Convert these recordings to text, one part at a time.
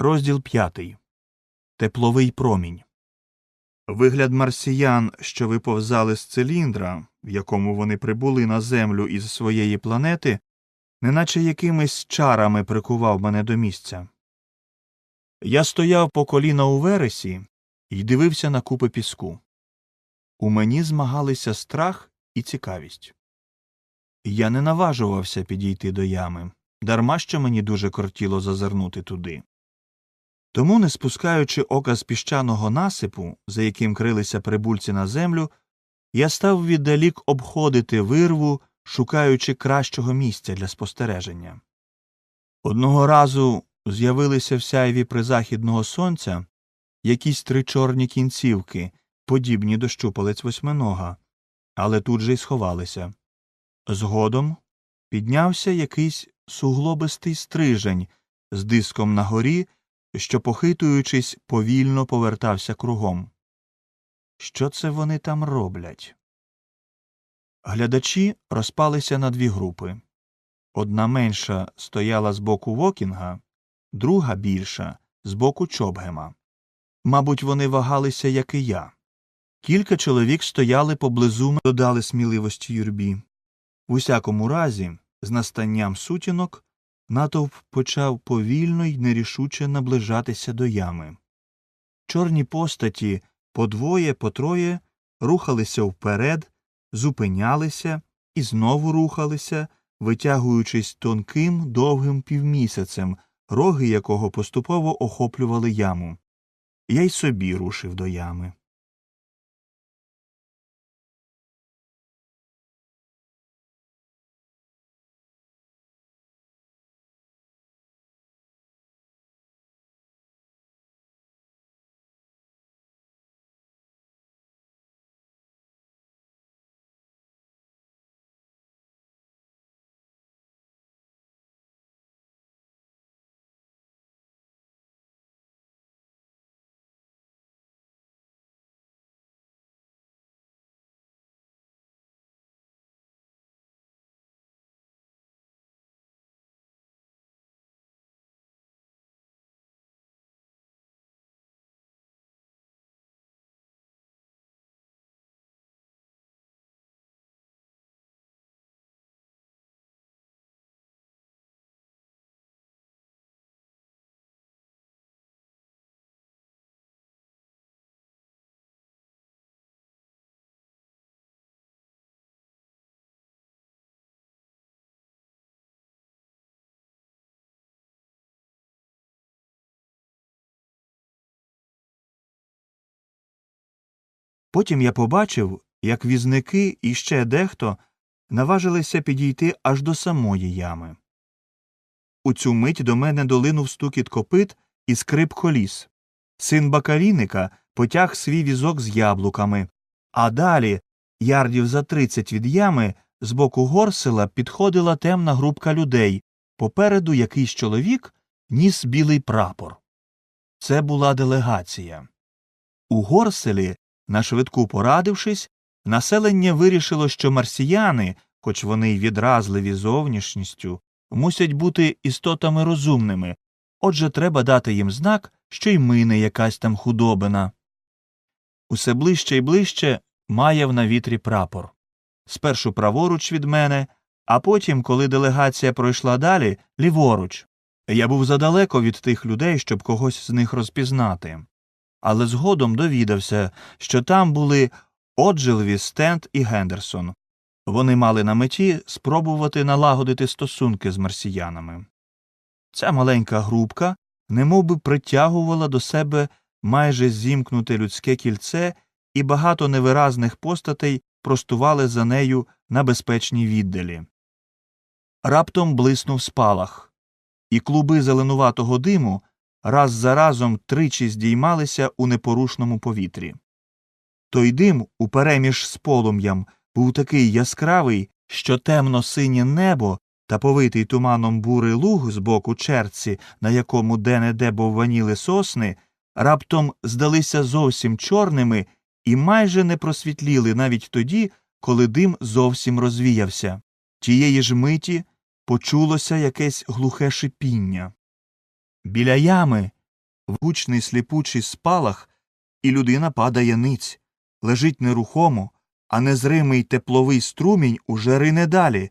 Розділ п'ятий. Тепловий промінь. Вигляд марсіян, що виповзали з циліндра, в якому вони прибули на землю із своєї планети, неначе якимись чарами прикував мене до місця. Я стояв по коліна у вересі і дивився на купи піску. У мені змагалися страх і цікавість. Я не наважувався підійти до ями, дарма що мені дуже кортіло зазирнути туди. Тому, не спускаючи ока з піщаного насипу, за яким крилися прибульці на землю, я став віддалік обходити вирву, шукаючи кращого місця для спостереження. Одного разу з'явилися в сяйві призахідного сонця якісь три чорні кінцівки, подібні до щупалець восьминога, але тут же й сховалися. Згодом піднявся якийсь суглобистий стрижень з диском на горі, що, похитуючись, повільно повертався кругом. Що це вони там роблять? Глядачі розпалися на дві групи. Одна менша стояла з боку Вокінга, друга більша з боку Чобгема. Мабуть, вони вагалися, як і я. Кілька чоловік стояли поблизу, додали сміливості юрбі. В усякому разі, з настанням сутінок, натовп почав повільно й нерішуче наближатися до ями. Чорні постаті по двоє, по троє рухалися вперед, зупинялися і знову рухалися, витягуючись тонким довгим півмісяцем, роги якого поступово охоплювали яму. Я й собі рушив до ями. Потім я побачив, як візники і ще дехто наважилися підійти аж до самої ями. У цю мить до мене долинув стукіт копит і скрип коліс. Син бакаліника потяг свій візок з яблуками, а далі, ярдів за тридцять від ями, з боку горсела підходила темна групка людей, попереду якийсь чоловік ніс білий прапор. Це була делегація. У горселі Нашвидку порадившись, населення вирішило, що марсіяни, хоч вони й відразливі зовнішністю, мусять бути істотами розумними, отже треба дати їм знак, що й ми не якась там худобина. Усе ближче й ближче маяв на вітрі прапор. Спершу праворуч від мене, а потім, коли делегація пройшла далі, ліворуч. Я був задалеко від тих людей, щоб когось з них розпізнати але згодом довідався, що там були Оджилві, Стент і Гендерсон. Вони мали на меті спробувати налагодити стосунки з марсіянами. Ця маленька групка немовби притягувала до себе майже зімкнуте людське кільце, і багато невиразних постатей простували за нею на безпечній віддалі. Раптом блиснув спалах, і клуби зеленуватого диму раз за разом тричі здіймалися у непорушному повітрі. Той дим, упереміж з полум'ям, був такий яскравий, що темно синє небо та повитий туманом бурий луг з боку черці, на якому де неде бовваніли сосни, раптом здалися зовсім чорними і майже не просвітліли навіть тоді, коли дим зовсім розвіявся. Тієї ж миті почулося якесь глухе шипіння. Біля ями гучний сліпучий спалах, і людина падає ниць, лежить нерухомо, а незримий тепловий струмінь уже рине далі.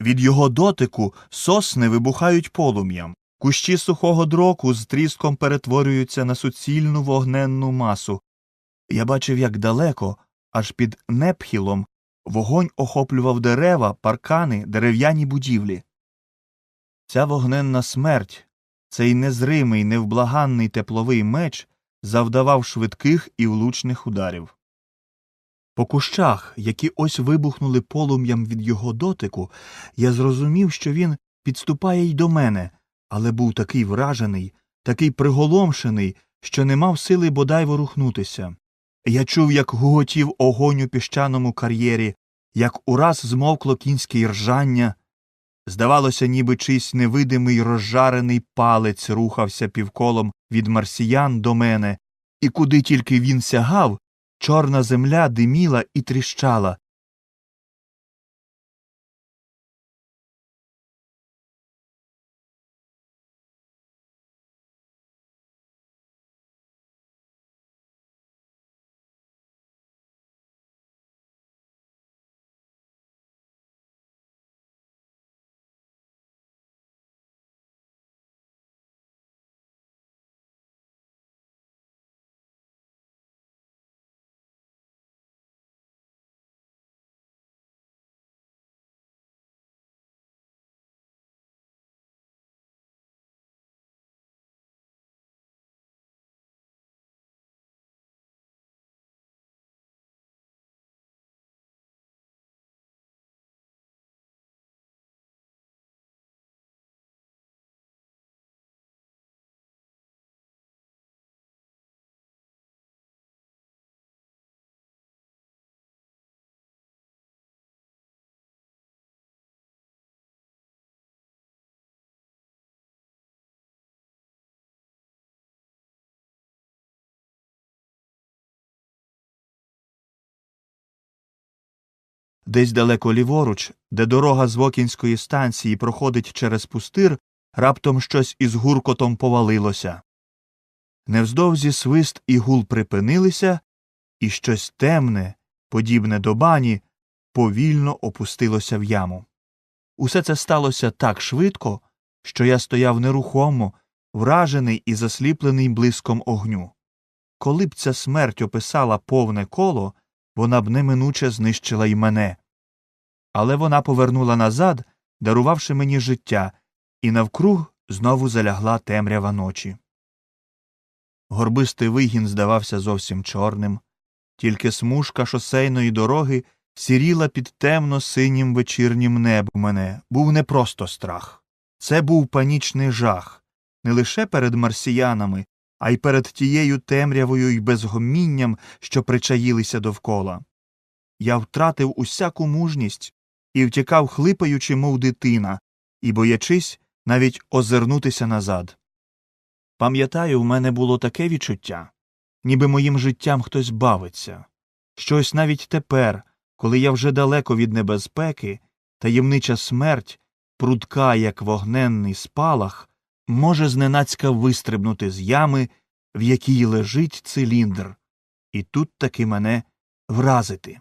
Від його дотику сосни вибухають полум'ям, кущі сухого дроку з тріском перетворюються на суцільну вогненну масу. Я бачив, як далеко, аж під непхілом, вогонь охоплював дерева, паркани, дерев'яні будівлі. Ця вогненна смерть, цей незримий, невблаганний тепловий меч завдавав швидких і влучних ударів. По кущах, які ось вибухнули полум'ям від його дотику, я зрозумів, що він підступає й до мене, але був такий вражений, такий приголомшений, що не мав сили бодай ворухнутися. Я чув, як гуготів огонь у піщаному кар'єрі, як ураз змовкло кінське ржання. Здавалося, ніби чийсь невидимий розжарений палець рухався півколом від марсіян до мене, і куди тільки він сягав, чорна земля диміла і тріщала. Десь далеко ліворуч, де дорога з Вокінської станції проходить через пустир, раптом щось із гуркотом повалилося. Невздовзі свист і гул припинилися, і щось темне, подібне до бані, повільно опустилося в яму. Усе це сталося так швидко, що я стояв нерухомо, вражений і засліплений блиском огню. Коли б ця смерть описала повне коло, вона б неминуче знищила й мене. Але вона повернула назад, дарувавши мені життя, і навкруг знову залягла темрява ночі. Горбистий вигін здавався зовсім чорним, тільки смужка шосейної дороги сіріла під темно синім вечірнім небом мене. Був не просто страх. Це був панічний жах не лише перед марсіянами, а й перед тією темрявою й безгомінням, що причаїлися довкола. Я втратив усяку мужність і втікав, хлипаючи, мов дитина, і боячись навіть озирнутися назад. Пам'ятаю, в мене було таке відчуття, ніби моїм життям хтось бавиться. Щось навіть тепер, коли я вже далеко від небезпеки, таємнича смерть, прудка, як вогненний спалах, може зненацька вистрибнути з ями, в якій лежить циліндр, і тут таки мене вразити.